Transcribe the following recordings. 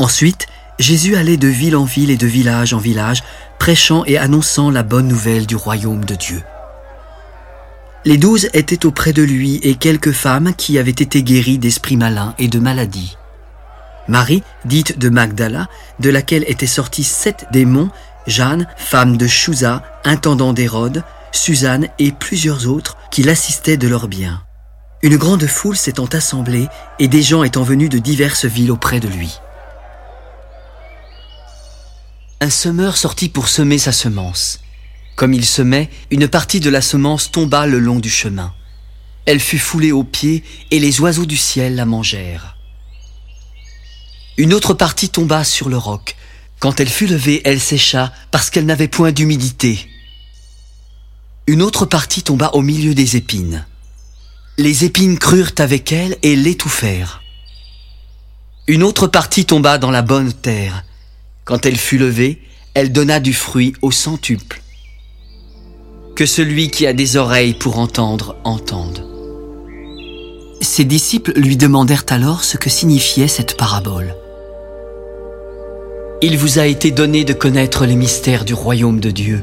Ensuite, Jésus allait de ville en ville et de village en village, prêchant et annonçant la bonne nouvelle du royaume de Dieu. Les douze étaient auprès de lui et quelques femmes qui avaient été guéries d'esprits malins et de maladies. Marie, dite de Magdala, de laquelle étaient sortis sept démons, Jeanne, femme de Chouza, intendant d'Hérode, Suzanne et plusieurs autres qui l'assistaient de leurs biens. Une grande foule s'étant assemblée et des gens étant venus de diverses villes auprès de lui. Un semeur sortit pour semer sa semence. Comme il semait, une partie de la semence tomba le long du chemin. Elle fut foulée aux pieds et les oiseaux du ciel la mangèrent. Une autre partie tomba sur le roc. Quand elle fut levée, elle sécha parce qu'elle n'avait point d'humidité. Une autre partie tomba au milieu des épines. Les épines crurent avec elle et l'étouffèrent. Une autre partie tomba dans la bonne terre. Quand elle fut levée, elle donna du fruit au centuple. Que celui qui a des oreilles pour entendre, entende. Ses disciples lui demandèrent alors ce que signifiait cette parabole. Il vous a été donné de connaître les mystères du royaume de Dieu.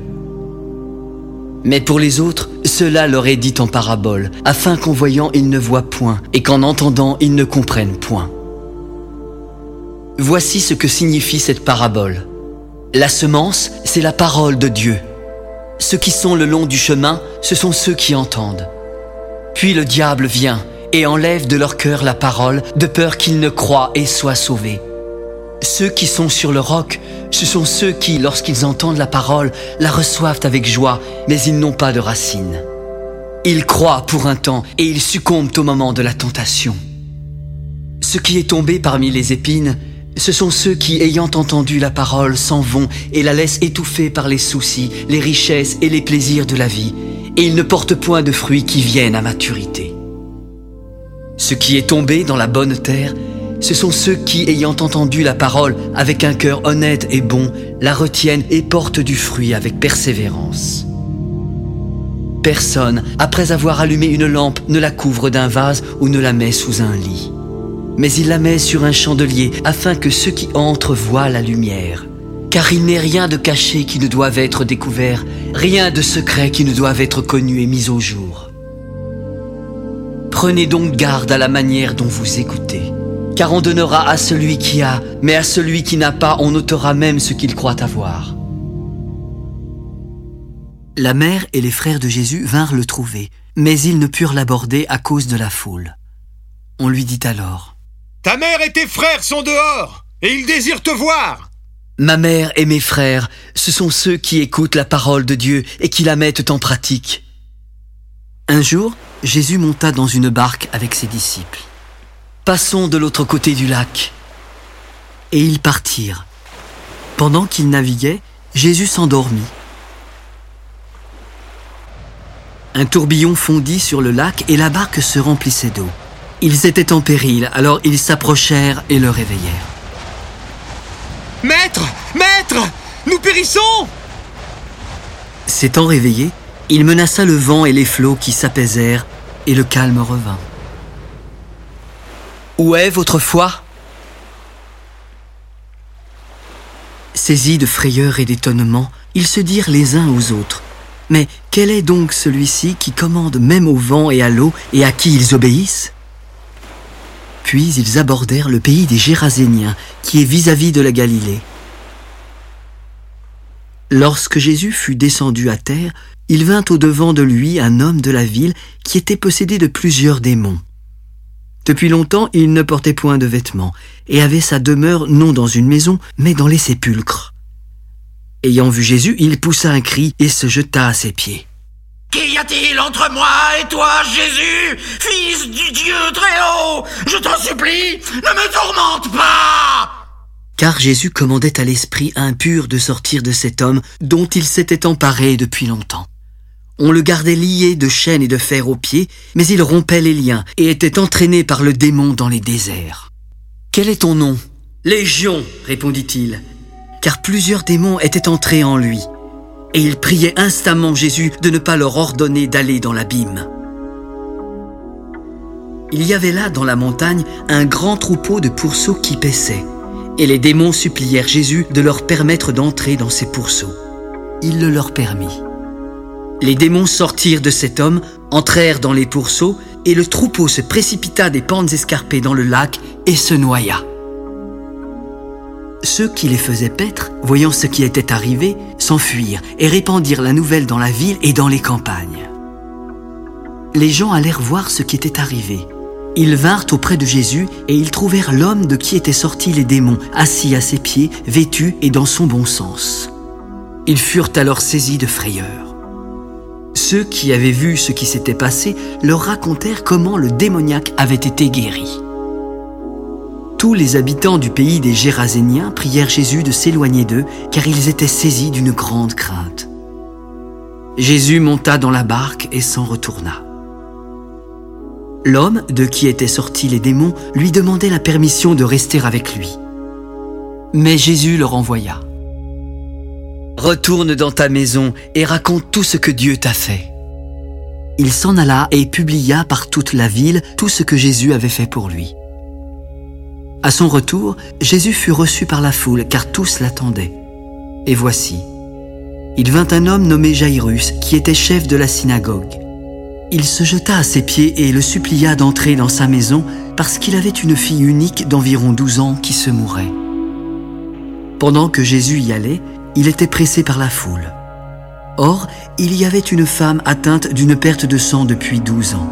Mais pour les autres, cela leur est dit en parabole, afin qu'en voyant ils ne voient point, et qu'en entendant ils ne comprennent point. Voici ce que signifie cette parabole. La semence, c'est la parole de Dieu. Ceux qui sont le long du chemin, ce sont ceux qui entendent. Puis le diable vient et enlève de leur cœur la parole, de peur qu'ils ne croient et soient sauvés. Ceux qui sont sur le roc, ce sont ceux qui, lorsqu'ils entendent la parole, la reçoivent avec joie, mais ils n'ont pas de racines. Ils croient pour un temps et ils succombent au moment de la tentation. Ce qui est tombé parmi les épines, ce sont ceux qui, ayant entendu la parole, s'en vont et la laissent étouffer par les soucis, les richesses et les plaisirs de la vie, et ils ne portent point de fruits qui viennent à maturité. Ce qui est tombé dans la bonne terre, ce sont ceux qui, ayant entendu la parole avec un cœur honnête et bon, la retiennent et portent du fruit avec persévérance. Personne, après avoir allumé une lampe, ne la couvre d'un vase ou ne la met sous un lit. Mais il la met sur un chandelier afin que ceux qui entrent voient la lumière. Car il n'est rien de caché qui ne doive être découvert, rien de secret qui ne doive être connu et mis au jour. Prenez donc garde à la manière dont vous écoutez car on donnera à celui qui a, mais à celui qui n'a pas, on ôtera même ce qu'il croit avoir. La mère et les frères de Jésus vinrent le trouver, mais ils ne purent l'aborder à cause de la foule. On lui dit alors, Ta mère et tes frères sont dehors, et ils désirent te voir. Ma mère et mes frères, ce sont ceux qui écoutent la parole de Dieu et qui la mettent en pratique. Un jour, Jésus monta dans une barque avec ses disciples. Passons de l'autre côté du lac. Et ils partirent. Pendant qu'ils naviguaient, Jésus s'endormit. Un tourbillon fondit sur le lac et la barque se remplissait d'eau. Ils étaient en péril, alors ils s'approchèrent et le réveillèrent. Maître Maître Nous périssons S'étant réveillé, il menaça le vent et les flots qui s'apaisèrent, et le calme revint. Où est votre foi? Saisis de frayeur et d'étonnement, ils se dirent les uns aux autres. Mais quel est donc celui-ci qui commande même au vent et à l'eau et à qui ils obéissent? Puis ils abordèrent le pays des Géraséniens, qui est vis-à-vis de la Galilée. Lorsque Jésus fut descendu à terre, il vint au-devant de lui un homme de la ville qui était possédé de plusieurs démons. Depuis longtemps, il ne portait point de vêtements, et avait sa demeure non dans une maison, mais dans les sépulcres. Ayant vu Jésus, il poussa un cri et se jeta à ses pieds. Qu'y a-t-il entre moi et toi, Jésus, fils du Dieu très haut ne me tourmente pas Car Jésus commandait à l'esprit impur de sortir de cet homme dont il s'était emparé depuis longtemps. On le gardait lié de chaînes et de fer aux pieds, mais il rompait les liens et était entraîné par le démon dans les déserts. Quel est ton nom Légion, répondit-il, car plusieurs démons étaient entrés en lui. Et il priait instamment Jésus de ne pas leur ordonner d'aller dans l'abîme. Il y avait là, dans la montagne, un grand troupeau de pourceaux qui paissaient. Et les démons supplièrent Jésus de leur permettre d'entrer dans ces pourceaux. Il le leur permit. Les démons sortirent de cet homme, entrèrent dans les pourceaux, et le troupeau se précipita des pentes escarpées dans le lac et se noya. Ceux qui les faisaient paître, voyant ce qui était arrivé, s'enfuirent et répandirent la nouvelle dans la ville et dans les campagnes. Les gens allèrent voir ce qui était arrivé. Ils vinrent auprès de Jésus et ils trouvèrent l'homme de qui étaient sortis les démons, assis à ses pieds, vêtu et dans son bon sens. Ils furent alors saisis de frayeur. Ceux qui avaient vu ce qui s'était passé leur racontèrent comment le démoniaque avait été guéri. Tous les habitants du pays des Géraséniens prièrent Jésus de s'éloigner d'eux, car ils étaient saisis d'une grande crainte. Jésus monta dans la barque et s'en retourna. L'homme de qui étaient sortis les démons lui demandait la permission de rester avec lui. Mais Jésus leur envoya. Retourne dans ta maison et raconte tout ce que Dieu t'a fait. Il s'en alla et publia par toute la ville tout ce que Jésus avait fait pour lui. À son retour, Jésus fut reçu par la foule, car tous l'attendaient. Et voici, il vint un homme nommé Jairus, qui était chef de la synagogue. Il se jeta à ses pieds et le supplia d'entrer dans sa maison, parce qu'il avait une fille unique d'environ douze ans qui se mourait. Pendant que Jésus y allait, il était pressé par la foule. Or, il y avait une femme atteinte d'une perte de sang depuis douze ans.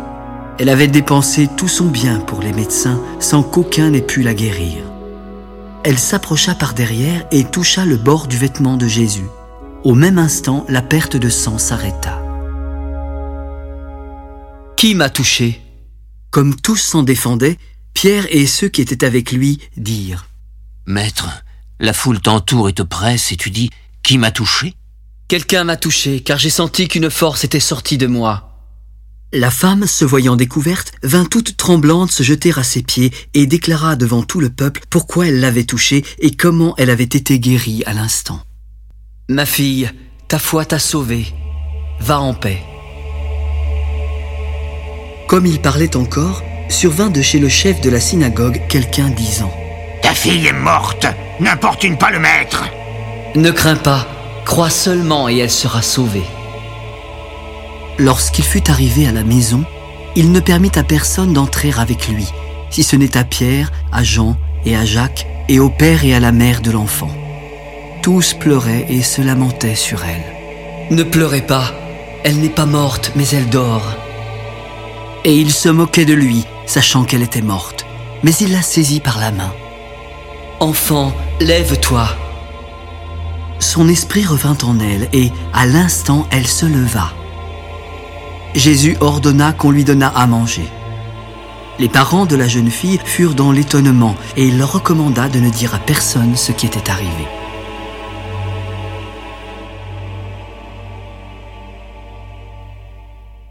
Elle avait dépensé tout son bien pour les médecins sans qu'aucun n'ait pu la guérir. Elle s'approcha par derrière et toucha le bord du vêtement de Jésus. Au même instant, la perte de sang s'arrêta. Qui m'a touché? Comme tous s'en défendaient, Pierre et ceux qui étaient avec lui dirent Maître, la foule t'entoure et te presse et tu dis Qui m'a touché? Quelqu'un m'a touché car j'ai senti qu'une force était sortie de moi. La femme, se voyant découverte, vint toute tremblante se jeter à ses pieds et déclara devant tout le peuple pourquoi elle l'avait touchée et comment elle avait été guérie à l'instant. Ma fille, ta foi t'a sauvée. Va en paix. Comme il parlait encore, survint de chez le chef de la synagogue quelqu'un disant Ta fille est morte, n'importune pas le maître. Ne crains pas, crois seulement et elle sera sauvée. Lorsqu'il fut arrivé à la maison, il ne permit à personne d'entrer avec lui, si ce n'est à Pierre, à Jean et à Jacques, et au père et à la mère de l'enfant. Tous pleuraient et se lamentaient sur elle. Ne pleurez pas, elle n'est pas morte, mais elle dort. Et il se moquait de lui, sachant qu'elle était morte, mais il la saisit par la main. Enfant, lève-toi. Son esprit revint en elle, et à l'instant elle se leva. Jésus ordonna qu'on lui donnât à manger. Les parents de la jeune fille furent dans l'étonnement et il leur recommanda de ne dire à personne ce qui était arrivé.